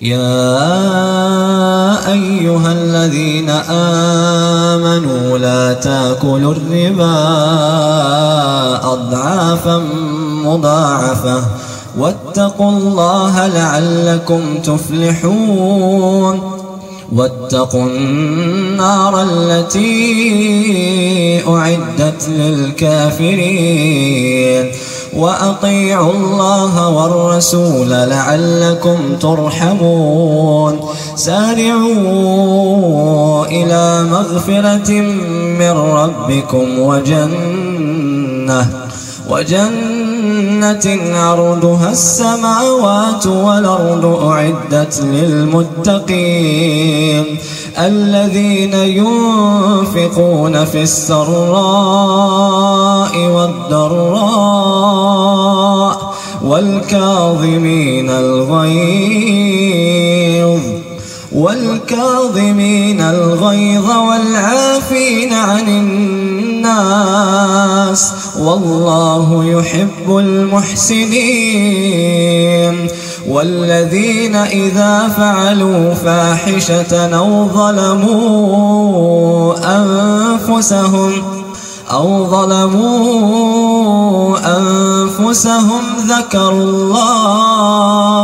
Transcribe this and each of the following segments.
يا أيها الذين آمنوا لا تأكلوا الربا أضعافا مضاعفة. واتقوا الله لعلكم تفلحون. واتقوا النار التي أعدت للكافرين. وأطيعوا الله والرسول لعلكم ترحمون. سارعوا إلى مغفرة من ربكم وجنة وجنة عرضها السماوات والأرض أعدت للمتقين. الذين ينفقون في السراء والضراء والكاظمين الغيظ والكاظمين الغيظ والعافين عن الناس والله يحب المحسنين والذين إذا فعلوا فاحشة أو ظلموا أنفسهم أو ظلموا أنفسهم ذكروا الله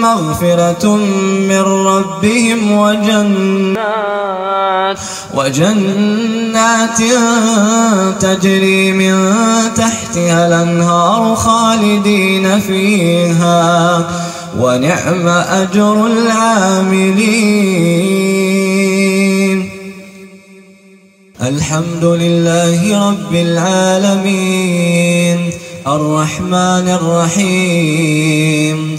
مغفرة من ربهم وجنات وجنات تجري من تحتها الأنهار خالدين فيها. ونعم أجر العاملين. الحمد لله رب العالمين. الرحمن الرحيم.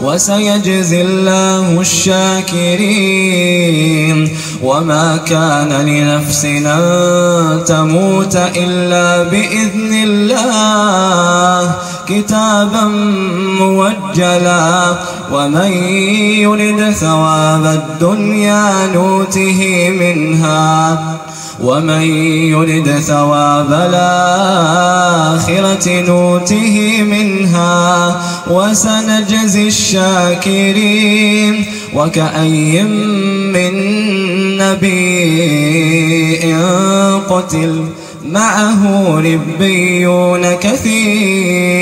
وسيجزي الله الشاكرين. وما كان لنفس أن تموت إلا بإذن الله. كتابا موجلا ومن يرد ثواب الدنيا نوته منها ومن يرد ثواب الآخرة نوته منها وسنجزي الشاكرين وكأي من نبي قتل معه ربيون كثير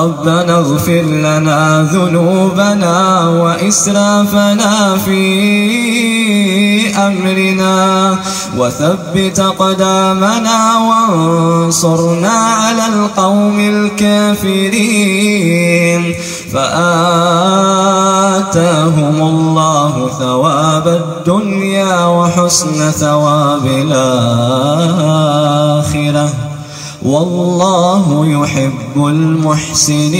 ربنا اغفر لنا ذنوبنا وإسرافنا في أمرنا وثبت قدامنا وانصرنا على القوم الكافرين فآتاهم الله ثواب الدنيا وحسن ثواب الآخرة. والله يحب المحسنين.